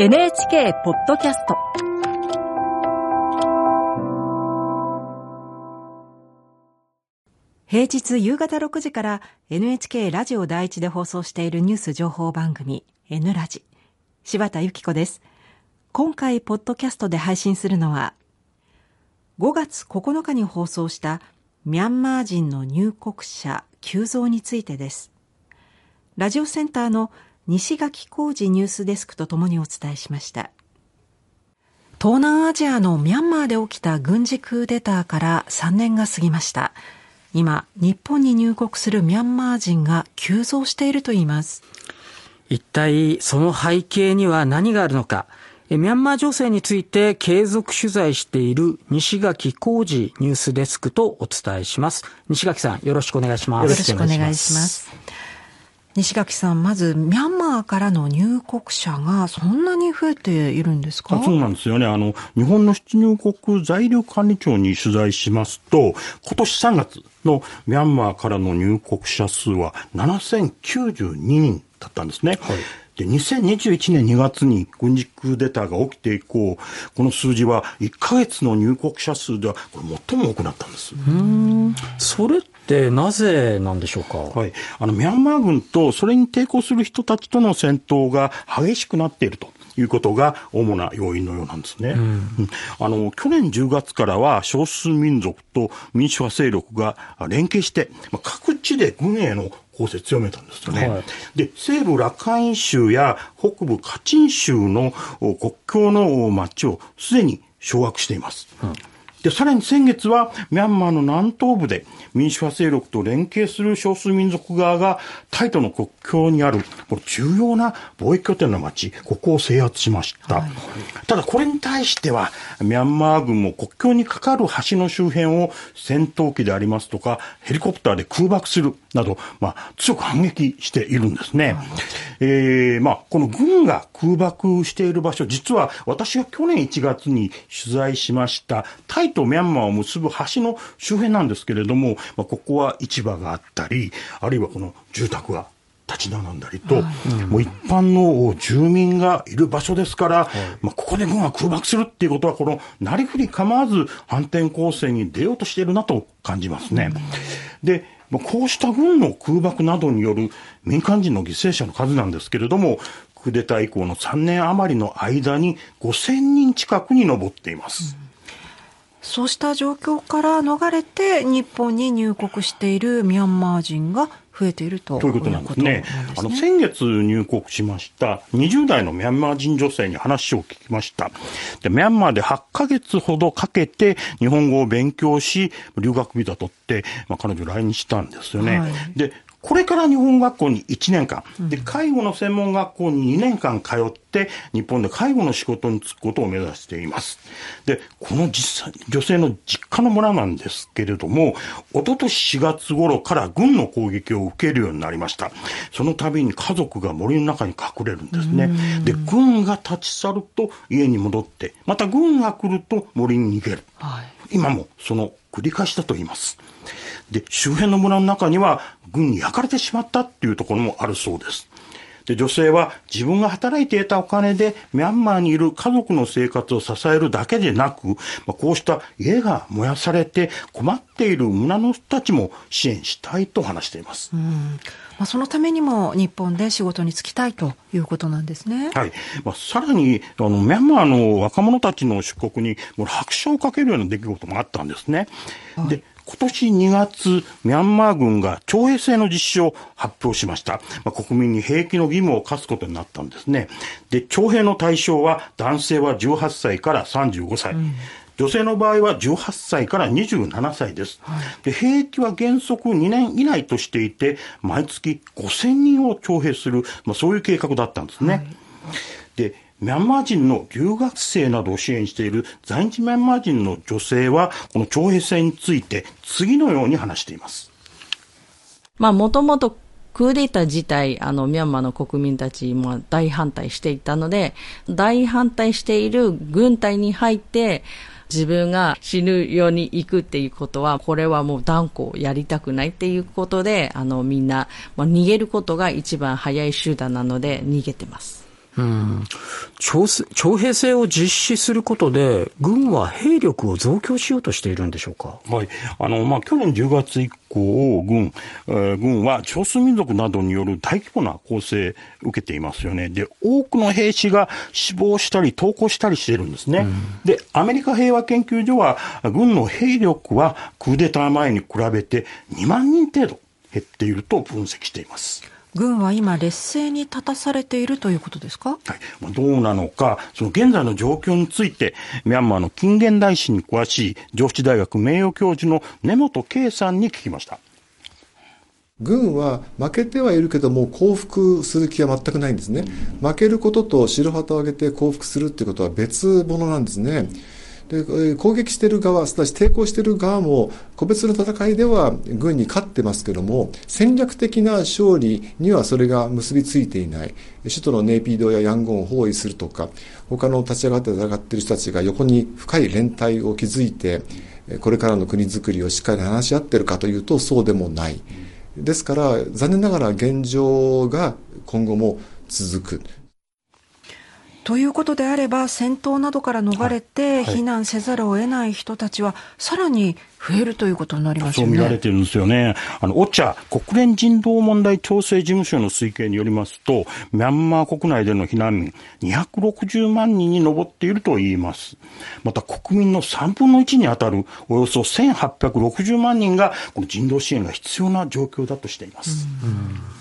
NHK ポッドキャスト。平日夕方6時から NHK ラジオ第一で放送しているニュース情報番組 N ラジ。柴田由紀子です。今回ポッドキャストで配信するのは5月9日に放送したミャンマー人の入国者急増についてです。ラジオセンターの西垣浩二ニュースデスクとともにお伝えしました。東南アジアのミャンマーで起きた軍事クーデターから3年が過ぎました。今日本に入国するミャンマー人が急増しているといいます。一体その背景には何があるのか。ミャンマー情勢について継続取材している西垣浩二ニュースデスクとお伝えします。西垣さんよろしくお願いします。よろしくお願いします西垣さん、まず、ミャンマーからの入国者がそんなに増えているんですか？そうなんですよね。あの、日本の出入国在留管理庁に取材しますと、今年3月のミャンマーからの入国者数は7092人だったんですね。はいで、2021年2月に軍事クーデターが起きて以降、この数字は1ヶ月の入国者数ではこれ最も多くなったんです。うんそれってなぜなんでしょうか？はい。あの、ミャンマー軍とそれに抵抗する人たちとの戦闘が激しくなっていると。いうことが主な要因のようなんですね。うん、あの、去年10月からは少数民族と民主派勢力が連携して、各地で軍への攻勢強めたんですよね。はい、で、西部ラカイン州や北部カチン州の国境の町をすでに掌握しています。うんで、さらに先月は、ミャンマーの南東部で民主派勢力と連携する少数民族側が、タイとの国境にある、この重要な貿易拠点の町、ここを制圧しました。はい、ただ、これに対しては、ミャンマー軍も国境にかかる橋の周辺を戦闘機でありますとか、ヘリコプターで空爆するなど、まあ、強く反撃しているんですね。はい、えー、まあ、この軍が空爆している場所、実は私が去年1月に取材しました、タイとミャンマーを結ぶ橋の周辺なんですけれども、まあ、ここは市場があったり、あるいはこの住宅が立ち並んだりと、はい、もう一般の住民がいる場所ですから、はい、まあ、ここで軍が空爆するっていうことは、このなりふり構わず反転攻勢に出ようとしているなと感じますね。うまあ、こうした軍の空爆などによる民間人の犠牲者の数なんですけれども、クーデター以降の3年余りの間に5000人近くに上っています。うんそうした状況から逃れて日本に入国しているミャンマー人が増えているということなんですね。あの、先月入国しました20代のミャンマー人女性に話を聞きました。で、ミャンマーで8ヶ月ほどかけて日本語を勉強し、留学ビザ取って、まあ、彼女来日したんですよね。はい、で、これから日本学校に1年間、で、介護の専門学校に2年間通って、日本で介護の仕事に就くことを目指しています。で、この実際、女性の実家の村なんですけれども、一昨年4月頃から軍の攻撃を受けるようになりました。その度に家族が森の中に隠れるんですね。で、軍が立ち去ると家に戻って、また軍が来ると森に逃げる。はい、今もその繰り返しだと言います。で、周辺の村の中には軍に焼かれてしまったっていうところもあるそうです。で、女性は自分が働いて得たお金でミャンマーにいる家族の生活を支えるだけでなく、まあ、こうした家が燃やされて困っている村の人たちも支援したいと話しています。うんまあ、そのためにも日本で仕事に就きたいということなんですね。はい。まあ、さらに、あの、ミャンマーの若者たちの出国に、もう拍車をかけるような出来事もあったんですね。はい、で、今年2月、ミャンマー軍が徴兵制の実施を発表しました。まあ、国民に兵役の義務を課すことになったんですね。で、徴兵の対象は男性は18歳から35歳。うん女性の場合は18歳から27歳です。はい、で兵役は原則2年以内としていて、毎月5000人を徴兵する、まあ、そういう計画だったんですね。はい、でミャンマー人の留学生などを支援している在日ミャンマー人の女性は、この徴兵制について次のように話しています。まあ、もともとクーデター自体、あの、ミャンマーの国民たちも大反対していたので、大反対している軍隊に入って、自分が死ぬように行くっていうことは、これはもう断固やりたくないっていうことで、あの、みんな、まあ、逃げることが一番早い手段なので逃げてます。うん徴徴兵制を実施することで、軍は兵力を増強しようとしているんでしょうか？はい。あの、まあ、去年10月以降、軍、えー、軍は少数民族などによる大規模な攻勢を受けていますよね。で、多くの兵士が死亡したり、投降したりしているんですね。うん、で、アメリカ平和研究所は、軍の兵力はクーデター前に比べて2万人程度減っていると分析しています。軍は今、劣勢に立たされているということですか、はい、どうなのか、その現在の状況について、ミャンマーの近現代史に詳しい上智大学名誉教授の根本圭さんに聞きました。軍は負けてはいるけども降伏する気は全くないんですね。負けることと白旗を上げて降伏するっていうことは別物なんですね。で攻撃している側、すなわち抵抗している側も、個別の戦いでは軍に勝ってますけども、戦略的な勝利にはそれが結びついていない。首都のネイピードやヤンゴンを包囲するとか、他の立ち上がって戦っている人たちが横に深い連帯を築いて、これからの国づくりをしっかり話し合っているかというと、そうでもない。ですから、残念ながら現状が今後も続く。ということであれば、戦闘などから逃れて避難せざるを得ない人たちは、さらに増えるということになりますよね。そう見られてるんですよね。あの、オチャ、国連人道問題調整事務所の推計によりますと、ミャンマー国内での避難民260万人に上っていると言います。また国民の3分の1に当たるおよそ1860万人が、この人道支援が必要な状況だとしています。うん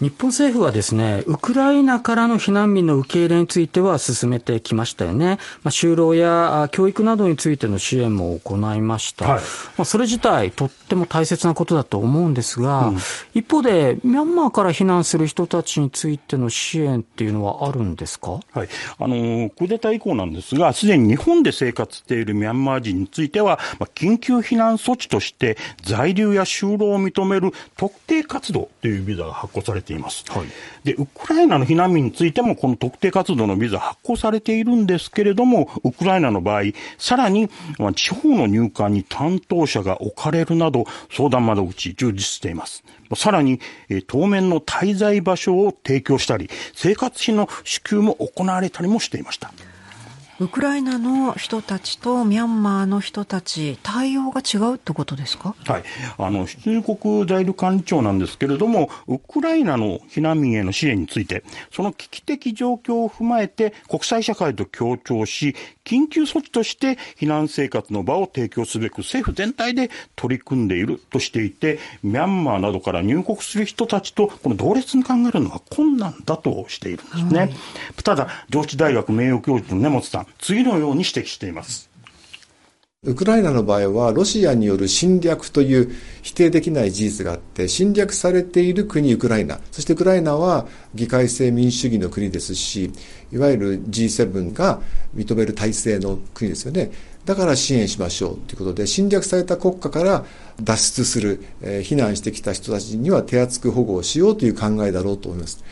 日本政府はですね、ウクライナからの避難民の受け入れについては進めてきましたよね。まあ、就労や教育などについての支援も行いました。はい、まあ、それ自体とっても大切なことだと思うんですが、うん、一方で、ミャンマーから避難する人たちについての支援っていうのはあるんですか？はい。あの、クーデター以降なんですが、すでに日本で生活しているミャンマー人については、まあ、緊急避難措置として在留や就労を認める特定活動というビザが発行されてています。はい、で、ウクライナの避難民についても、この特定活動のビザ発行されているんですけれども、ウクライナの場合、さらに、まあ、地方の入管に担当者が置かれるなど、相談窓口充実しています。さらに、え当面の滞在場所を提供したり、生活費の支給も行われたりもしていました。ウクライナの人たちとミャンマーの人たち、対応が違うってことですか？はい。あの、出入国在留管理庁なんですけれども、ウクライナの避難民への支援について、その危機的状況を踏まえて、国際社会と協調し、緊急措置として避難生活の場を提供すべく政府全体で取り組んでいるとしていて、ミャンマーなどから入国する人たちとこの同列に考えるのは困難だとしているんですね。はい、ただ、上智大学名誉教授の根本さん、次のように指摘しています。ウクライナの場合は、ロシアによる侵略という否定できない事実があって、侵略されている国、ウクライナ。そしてウクライナは議会制民主主義の国ですし、いわゆる G7 が認める体制の国ですよね。だから支援しましょうということで、侵略された国家から脱出する、え、避難してきた人たちには手厚く保護をしようという考えだろうと思います。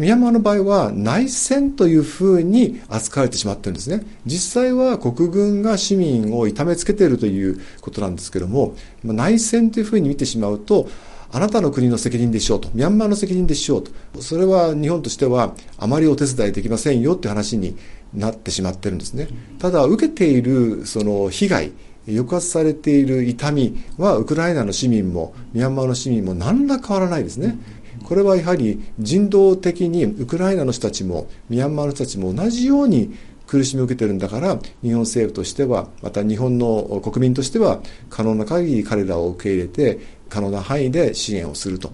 ミャンマーの場合は内戦というふうに扱われてしまってるんですね。実際は国軍が市民を痛めつけているということなんですけども、内戦というふうに見てしまうと、あなたの国の責任でしょうと、ミャンマーの責任でしょうと、それは日本としてはあまりお手伝いできませんよって話になってしまってるんですね。ただ、受けているその被害、抑圧されている痛みはウクライナの市民もミャンマーの市民も何ら変わらないですね。これはやはり人道的にウクライナの人たちもミャンマーの人たちも同じように苦しみを受けてるんだから日本政府としてはまた日本の国民としては可能な限り彼らを受け入れて可能な範囲で支援をすると。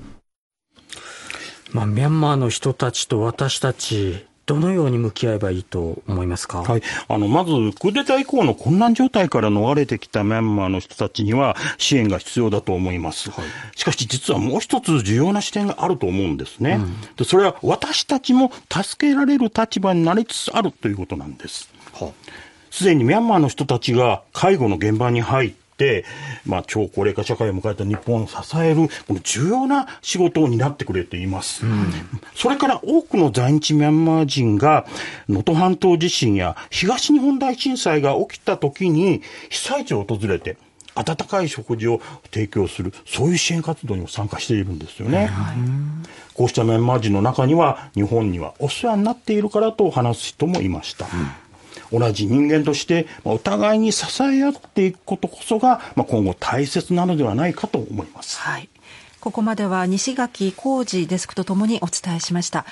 まあ、ミャンマーの人たちと私たちどのように向き合えばいいと思いますか、はい、あのまず、クーデター以降の混乱状態から逃れてきたミャンマーの人たちには支援が必要だと思います。はい、しかし、実はもう一つ重要な視点があると思うんですね。うん、でそれは私たちも助けられる立場になりつつあるということなんです。すでにミャンマーの人たちが介護の現場に入っ、まあ、超高齢化社会を迎えた日本を支える、この重要な仕事を担ってくれています。うん、それから多くの在日ミャンマー人が、能登半島地震や東日本大震災が起きた時に、被災地を訪れて、温かい食事を提供する、そういう支援活動にも参加しているんですよね。はい、こうしたミャンマー人の中には、日本にはお世話になっているからと話す人もいました。うん、同じ人間として、お互いに支え合っていくことこそが、まあ、今後大切なのではないかと思います。はい。ここまでは西垣浩二デスクとともにお伝えしました。